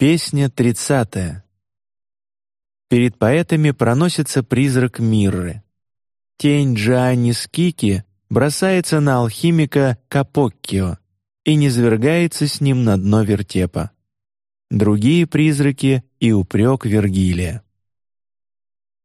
Песня тридцатая. Перед поэтами проносится призрак Мирры. Тень Джанни Скики бросается на алхимика Капоккио и низвергается с ним на дно вертепа. Другие призраки и упрек Вергилия.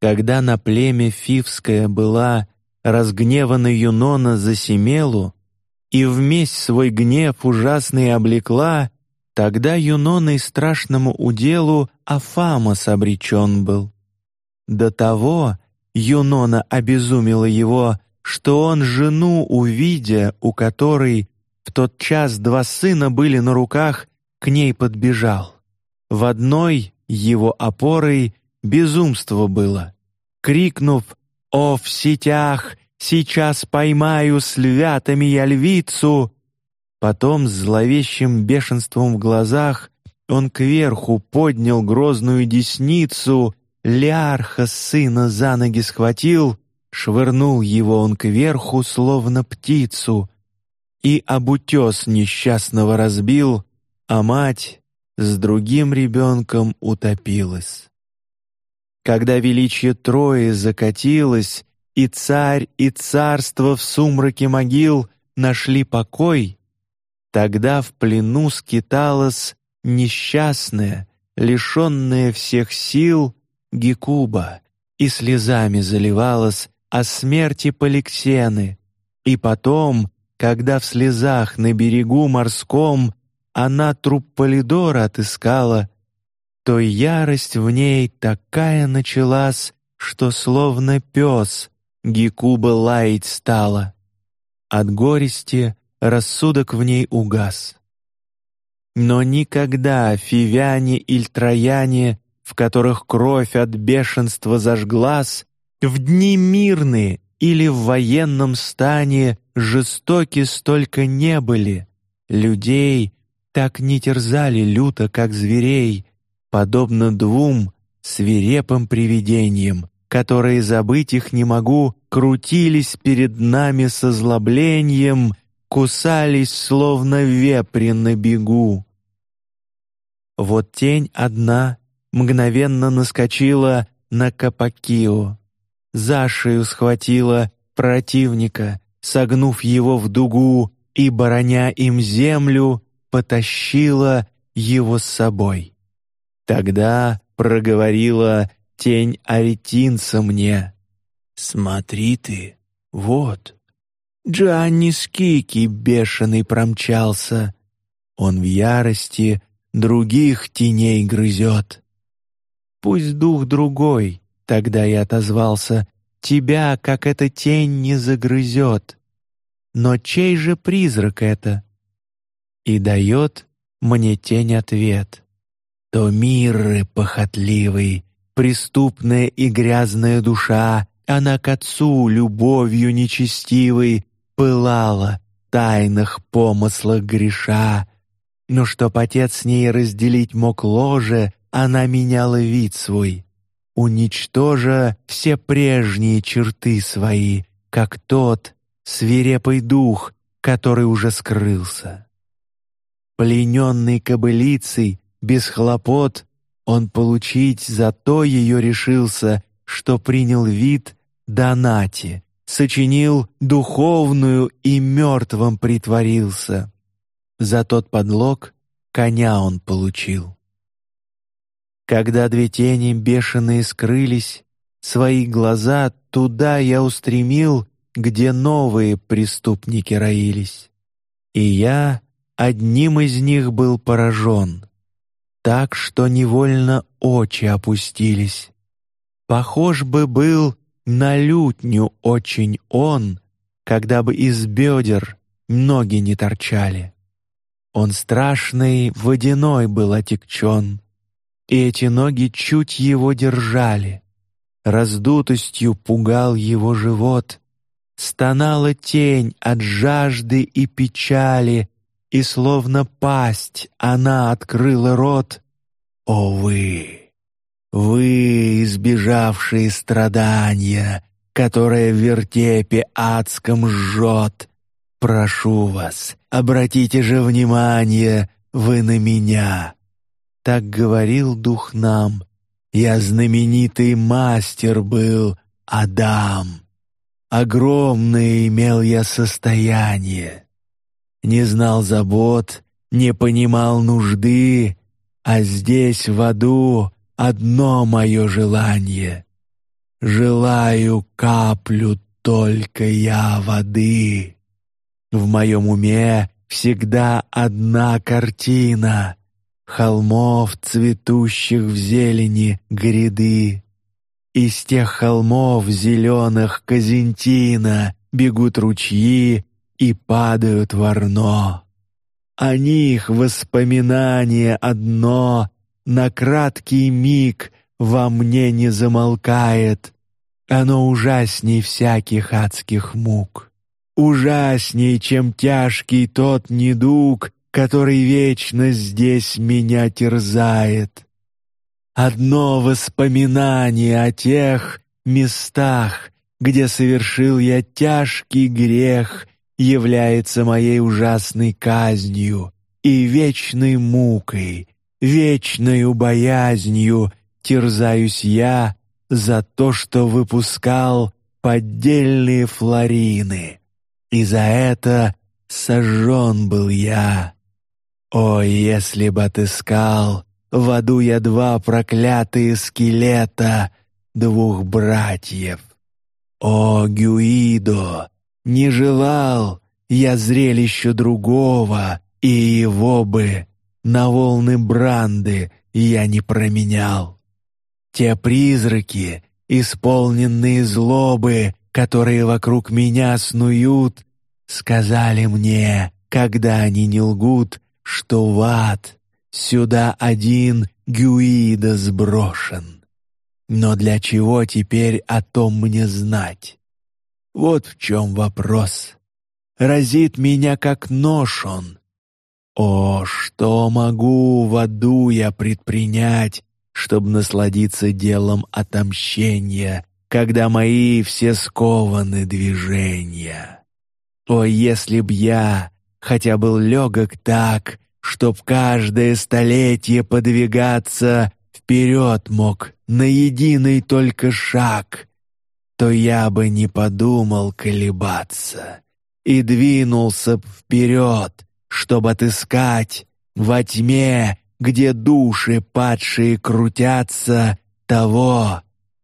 Когда на племя фивское была разгневана Юнона за Семелу и вмесь свой гнев ужасный облекла, Тогда Юноной страшному уделу Афамос обречен был. До того Юнона обезумела его, что он жену увидя, у которой в тот час два сына были на руках, к ней подбежал. В одной его опорой безумство было. Крикнув «О, в сетях! Сейчас поймаю с львятами я львицу!» Потом с зловещим бешенством в глазах он кверху поднял грозную десницу, Лярха сына за ноги схватил, швырнул его он кверху, словно птицу, и об утес несчастного разбил, а мать с другим ребенком утопилась. Когда величие Трои закатилось, и царь, и царство в сумраке могил нашли покой, Тогда в плену скиталась несчастная, лишенная всех сил Гекуба и слезами заливалась о смерти Поликсены. И потом, когда в слезах на берегу морском она труп Полидора отыскала, то ярость в ней такая началась, что словно пес Гекуба лаять стала. От горести рассудок в ней угас. Но никогда фивяне или трояне, в которых кровь от бешенства зажглась, в дни мирные или в военном стане жестоки столько не были, людей так не терзали люто, как зверей, подобно двум свирепым привидениям, которые забыть их не могу, крутились перед нами со злоблением кусались, словно вепри на бегу. Вот тень одна мгновенно наскочила на Капакио, за шею схватила противника, согнув его в дугу и, бороня им землю, потащила его с собой. Тогда проговорила тень аретинца мне: "Смотри ты, вот Джанни Скики бешеный промчался. Он в ярости других теней грызет. Пусть дух другой, тогда я отозвался, тебя, как эта тень, не загрызет. Но чей же призрак это? И дает мне тень ответ. То миры похотливый, преступная и грязная душа, она к отцу любовью нечестивой пылала тайных помыслах греша, но чтоб отец с ней разделить мог ложе, она меняла вид свой, уничтожа все прежние черты свои, как тот свирепый дух, который уже скрылся. Плененный кобылицей, без хлопот, он получить за то ее решился, что принял вид Донати, сочинил духовную и мертвым притворился. За тот подлог коня он получил. Когда две тени бешеные скрылись, свои глаза туда я устремил, где новые преступники роились, и я одним из них был поражен, так что невольно очи опустились. Похож бы был на лютню очень он, когда бы из бедер ноги не торчали. Он страшный водяной был отекчен, и эти ноги чуть его держали. Раздутостью пугал его живот, стонала тень от жажды и печали, и словно пасть она открыла рот. О вы! Вы, избежавшие страдания, которое в вертепе адском жжет, прошу вас, обратите же внимание вы на меня. так говорил дух нам. Я знаменитый мастер был, Адам. Огромное имел я состояние. Не знал забот, не понимал нужды, а здесь в аду одно мое желание. Желаю каплю только я воды. В моем уме всегда одна картина холмов, цветущих в зелени гряды. Из тех холмов зеленых Казентина бегут ручьи и падают в Орно. О них воспоминание одно на краткий миг во мне не замолкает. Оно ужасней всяких адских мук, ужасней, чем тяжкий тот недуг, который вечно здесь меня терзает. Одно воспоминание о тех местах, где совершил я тяжкий грех, является моей ужасной казнью и вечной мукой, вечной боязнью терзаюсь я за то, что выпускал поддельные флорины, и за это сожжен был я. О, если бы отыскал в аду я два проклятые скелета двух братьев. О, Гюидо, не желал я зрелища другого, и его бы на волны бранды я не променял. Те призраки, исполненные злобы, которые вокруг меня снуют, сказали мне, когда они не лгут, что в ад сюда один Гюида сброшен. Но для чего теперь о том мне знать? Вот в чем вопрос. Разит меня как нож он. О, что могу в аду я предпринять, чтобы насладиться делом отомщения, когда мои все скованы движения? О, если б я хотя был легок так, чтоб каждое столетие подвигаться вперед мог на единый только шаг, то я бы не подумал колебаться и двинулся вперед, чтобы отыскать во тьме, где души падшие крутятся, того,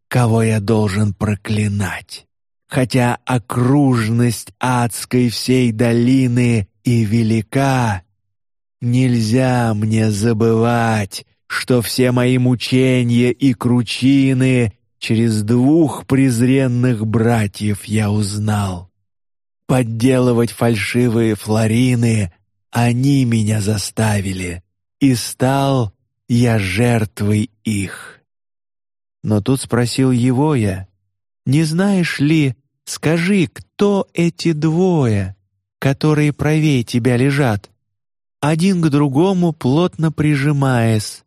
кого я должен проклинать. Хотя окружность адской всей долины и велика. Нельзя мне забывать, что все мои мучения и кручины через двух презренных братьев я узнал. Подделывать фальшивые флорины они меня заставили, и стал я жертвой их. Но тут спросил его я, «Не знаешь ли, скажи, кто эти двое?» которые правее тебя лежат, один к другому плотно прижимаясь,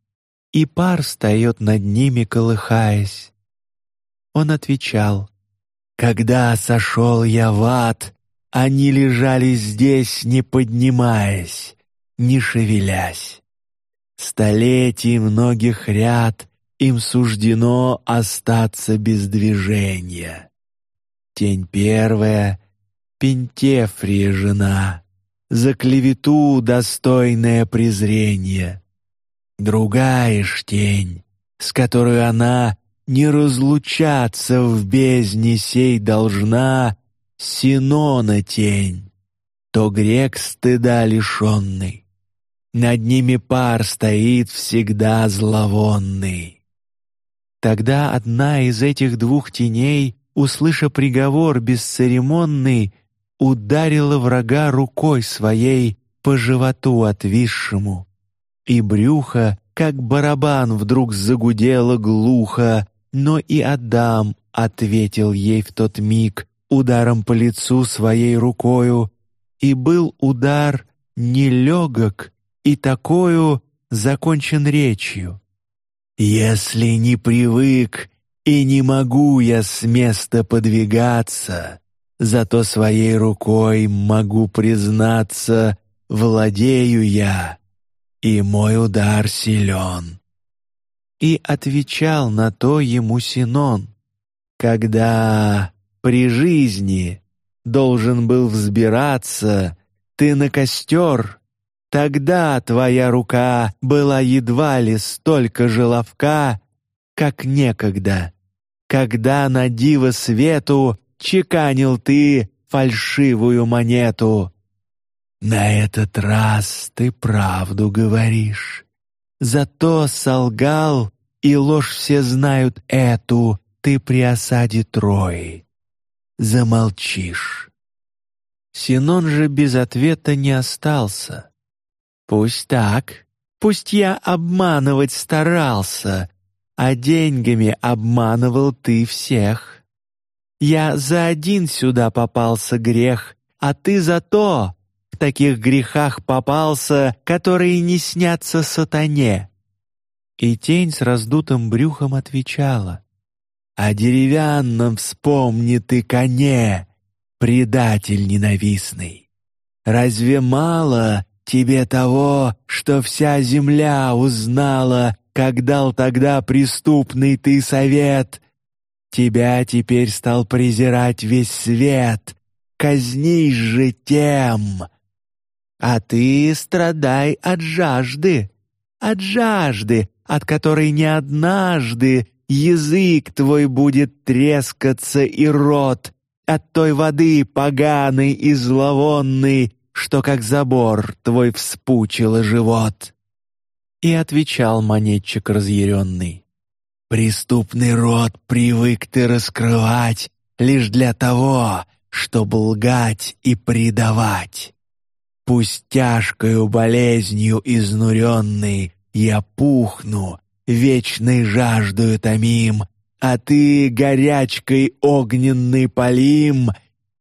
и пар встает над ними, колыхаясь. Он отвечал, «Когда сошел я в ад, они лежали здесь, не поднимаясь, не шевелясь. Столетий многих ряд им суждено остаться без движения. Тень первая Пентефрия жена, за клевету достойное презрение. Другая ж тень, с которой она не разлучаться в бездне сей должна, Синона тень, то грек стыда лишенный. Над ними пар стоит всегда зловонный. Тогда одна из этих двух теней, услыша приговор бесцеремонный, ударила врага рукой своей по животу отвисшему, и брюхо, как барабан, вдруг загудело глухо, но и Адам ответил ей в тот миг ударом по лицу своей рукою, и был удар нелегок и такою закончен речью. Если не привык и не могу я с места подвигаться, Зато своей рукой могу признаться, владею я и мой удар силен». И отвечал на то ему Синон, «Когда при жизни должен был взбираться ты на костер, тогда твоя рука была едва ли столько же ловка, как некогда, когда на диво свету чеканил ты фальшивую монету. На этот раз ты правду говоришь. Зато солгал, и ложь все знают эту, ты при осаде Трои. Замолчишь. Синон же без ответа не остался. Пусть так, пусть я обманывать старался, а деньгами обманывал ты всех. Я за один сюда попался грех, а ты за то в таких грехах попался, которые не снятся сатане». И тень с раздутым брюхом отвечала, «О деревянном вспомни ты коне, предатель ненавистный. Разве мало тебе того, что вся земля узнала, как дал тогда преступный ты совет, Тебя теперь стал презирать весь свет, казнись же тем. А ты страдай от жажды, от жажды, от которой не однажды язык твой будет трескаться и рот от той воды поганой и зловонной, что как забор твой вспучило живот. И отвечал монетчик разъяренный. Преступный род привык ты раскрывать лишь для того, чтобы лгать и предавать. Пусть тяжкою болезнью изнуренный я пухну, вечной жаждою томим, а ты горячкой огненный полим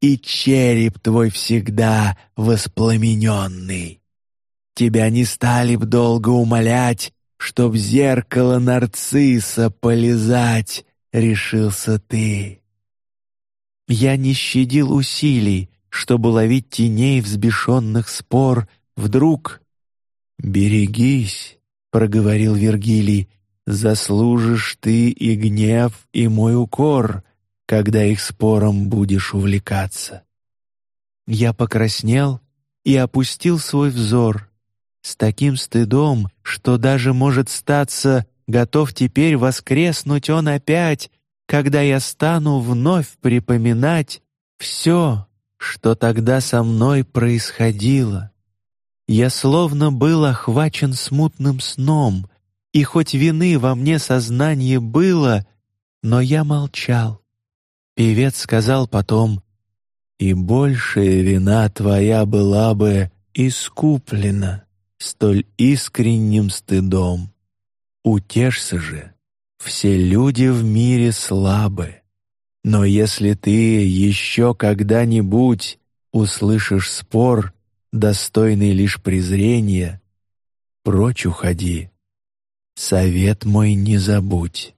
и череп твой всегда воспламененный. Тебя не стали б долго умолять чтоб зеркало нарцисса полизать, решился ты. Я не щадил усилий, чтобы ловить теней взбешенных спор. Вдруг «Берегись», — проговорил Вергилий, «заслужишь ты и гнев, и мой укор, когда их спором будешь увлекаться». Я покраснел и опустил свой взор с таким стыдом, что даже может статься, готов теперь воскреснуть он опять, когда я стану вновь припоминать все, что тогда со мной происходило. Я словно был охвачен смутным сном, и хоть вины во мне сознание было, но я молчал. Певец сказал потом, «И большая вина твоя была бы искуплена» столь искренним стыдом. Утешься же, все люди в мире слабы. Но если ты еще когда-нибудь услышишь спор, достойный лишь презрения, прочь уходи. Совет мой не забудь.